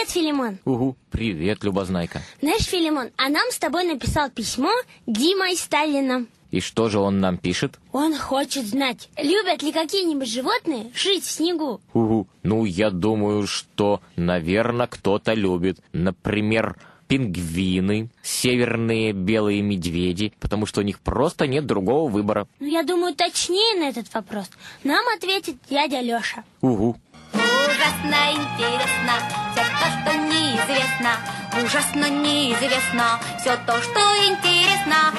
Привет, Филимон. Угу, привет, Любознайка. Знаешь, Филимон, а нам с тобой написал письмо Дима из Сталина. И что же он нам пишет? Он хочет знать, любят ли какие-нибудь животные жить в снегу. Угу. Ну, я думаю, что, наверное, кто-то любит. Например, пингвины, северные белые медведи, потому что у них просто нет другого выбора. Ну, я думаю, точнее на этот вопрос нам ответит дядя Лёша. Угу. Ужасно интересно неизвестно. Ужасно неизвестно все то, что интересно.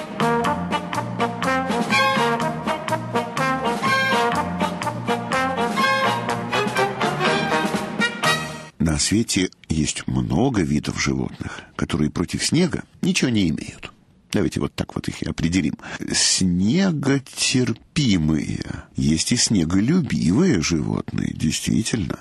На свете есть много видов животных, которые против снега ничего не имеют. Давайте вот так вот их и определим. Снеготерпимые. Есть и снеголюбивые животные, действительно.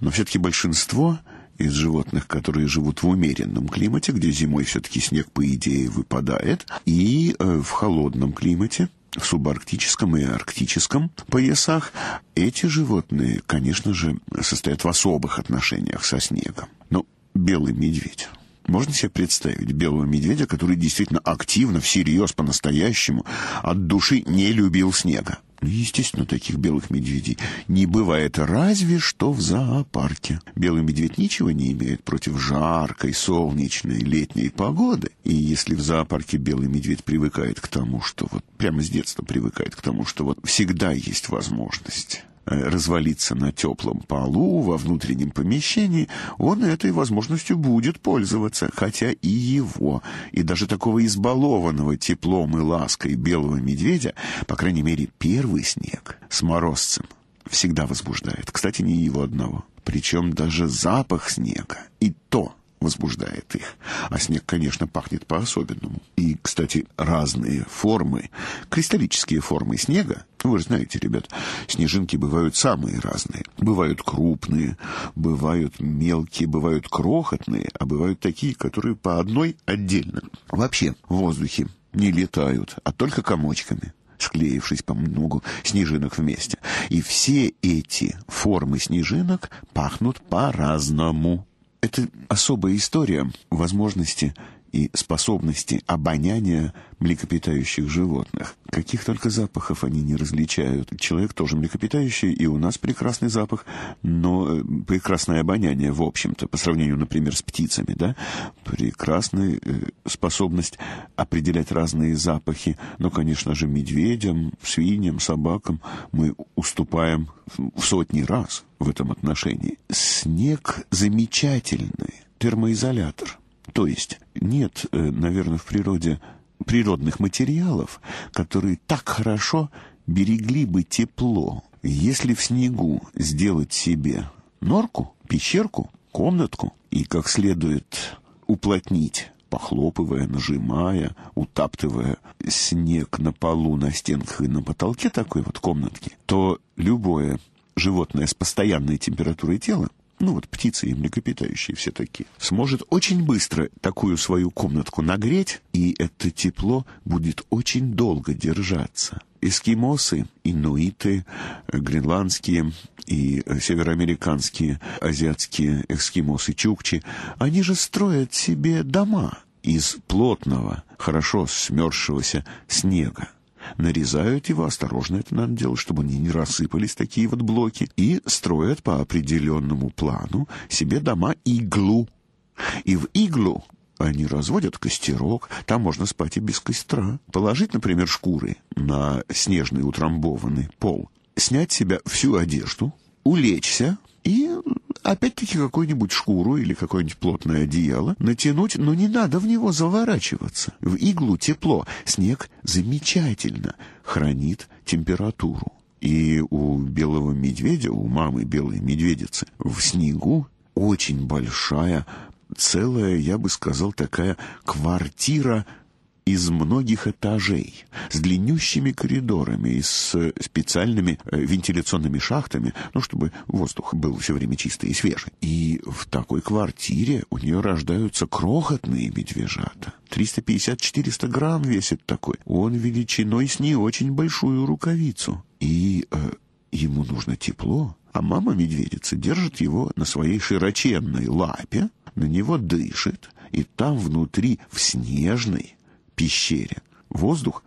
Но все-таки большинство из животных, которые живут в умеренном климате, где зимой все-таки снег, по идее, выпадает, и э, в холодном климате, в субарктическом и арктическом поясах, эти животные, конечно же, состоят в особых отношениях со снегом. Но белый медведь можно себе представить белого медведя, который действительно активно, всерьез, по-настоящему, от души не любил снега? Ну, естественно, таких белых медведей не бывает, разве что в зоопарке. Белый медведь ничего не имеет против жаркой, солнечной летней погоды. И если в зоопарке белый медведь привыкает к тому, что вот прямо с детства привыкает к тому, что вот всегда есть возможность развалиться на теплом полу во внутреннем помещении, он этой возможностью будет пользоваться, хотя и его, и даже такого избалованного теплом и лаской белого медведя, по крайней мере, первый снег с морозцем всегда возбуждает. Кстати, не его одного. Причем даже запах снега и то возбуждает их. А снег, конечно, пахнет по-особенному. И, кстати, разные формы, кристаллические формы снега, вы же знаете, ребят, снежинки бывают самые разные. Бывают крупные, бывают мелкие, бывают крохотные, а бывают такие, которые по одной отдельно. Вообще в воздухе не летают, а только комочками склеившись по многу снежинок вместе. И все эти формы снежинок пахнут по-разному. Это особая история возможности и способности обоняния млекопитающих животных. Каких только запахов они не различают. Человек тоже млекопитающий, и у нас прекрасный запах, но э, прекрасное обоняние, в общем-то, по сравнению, например, с птицами, да, прекрасная э, способность определять разные запахи. Но, конечно же, медведям, свиньям, собакам мы уступаем в сотни раз в этом отношении. Снег замечательный термоизолятор. То есть нет, э, наверное, в природе природных материалов, которые так хорошо берегли бы тепло. Если в снегу сделать себе норку, пещерку, комнатку и как следует уплотнить похлопывая, нажимая, утаптывая снег на полу, на стенках и на потолке такой вот комнатки, то любое животное с постоянной температурой тела ну вот птицы и млекопитающие все такие, сможет очень быстро такую свою комнатку нагреть, и это тепло будет очень долго держаться. Эскимосы, инуиты, гренландские и североамериканские, азиатские эскимосы, чукчи, они же строят себе дома из плотного, хорошо смерзшегося снега нарезают его, осторожно это надо делать, чтобы они не рассыпались, такие вот блоки, и строят по определенному плану себе дома-иглу. И в иглу они разводят костерок, там можно спать и без костра. Положить, например, шкуры на снежный утрамбованный пол, снять с себя всю одежду, улечься и опять-таки какую-нибудь шкуру или какое-нибудь плотное одеяло натянуть, но не надо в него заворачиваться. В иглу тепло, снег замечательно хранит температуру. И у белого медведя, у мамы белой медведицы, в снегу очень большая, целая, я бы сказал, такая квартира из многих этажей, с длиннющими коридорами и с специальными э, вентиляционными шахтами, ну, чтобы воздух был все время чистый и свежий. И в такой квартире у нее рождаются крохотные медвежата. 350-400 грамм весит такой. Он величиной с не очень большую рукавицу. И э, ему нужно тепло, а мама-медведица держит его на своей широченной лапе, на него дышит, и там внутри, в снежной пещере, воздух,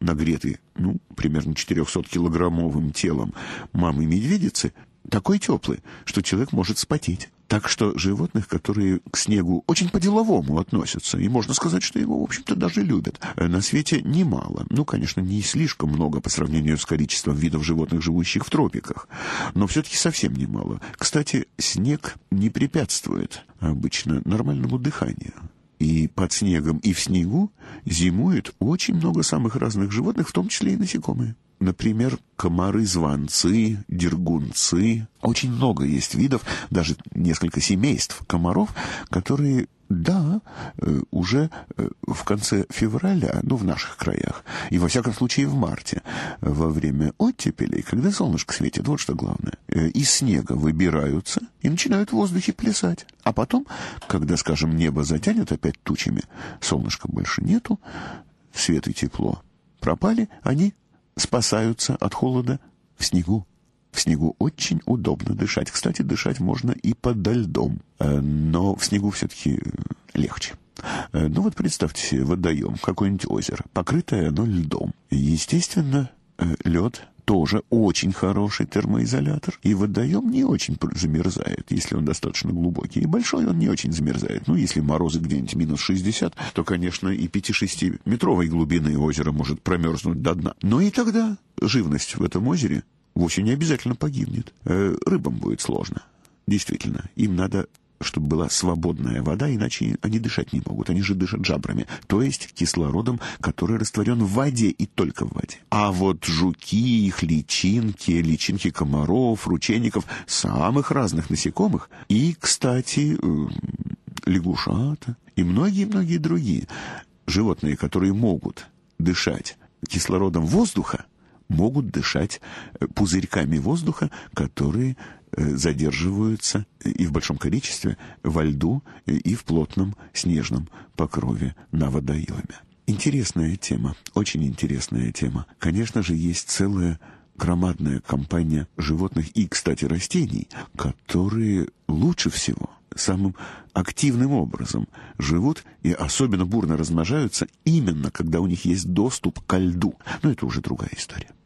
нагретый, ну, примерно 400-килограммовым телом мамы-медведицы, такой теплый, что человек может спотеть. Так что животных, которые к снегу очень по-деловому относятся, и можно сказать, что его, в общем-то, даже любят, э, на свете немало. Ну, конечно, не слишком много по сравнению с количеством видов животных, живущих в тропиках, но все-таки совсем немало. Кстати, снег не препятствует обычно нормальному дыханию. И под снегом, и в снегу зимует очень много самых разных животных, в том числе и насекомые. Например, комары-звонцы, дергунцы. Очень много есть видов, даже несколько семейств комаров, которые, да, э, уже э, в конце февраля, ну, в наших краях, и во всяком случае в марте, во время оттепелей, когда солнышко светит, вот что главное, э, из снега выбираются и начинают в воздухе плясать. А потом, когда, скажем, небо затянет опять тучами, солнышка больше нету, свет и тепло пропали, они спасаются от холода в снегу. В снегу очень удобно дышать. Кстати, дышать можно и подо льдом, э, но в снегу все-таки легче. Э, ну вот представьте себе водоем, какое-нибудь озеро, покрытое оно льдом. Естественно, э, лед тоже очень хороший термоизолятор. И водоем не очень замерзает, если он достаточно глубокий. И большой он не очень замерзает. Ну, если морозы где-нибудь минус 60, то, конечно, и 5-6 метровой глубины озера может промерзнуть до дна. Но и тогда живность в этом озере вовсе не обязательно погибнет. Э, рыбам будет сложно. Действительно, им надо чтобы была свободная вода, иначе они дышать не могут. Они же дышат жабрами, то есть кислородом, который растворен в воде и только в воде. А вот жуки, их личинки, личинки комаров, ручейников, самых разных насекомых и, кстати, э, лягушата и многие-многие другие животные, которые могут дышать кислородом воздуха, могут дышать э, пузырьками воздуха, которые задерживаются и в большом количестве во льду и в плотном снежном покрове на водоеме. Интересная тема, очень интересная тема. Конечно же, есть целая громадная компания животных и, кстати, растений, которые лучше всего, самым активным образом живут и особенно бурно размножаются именно когда у них есть доступ ко льду. Но это уже другая история.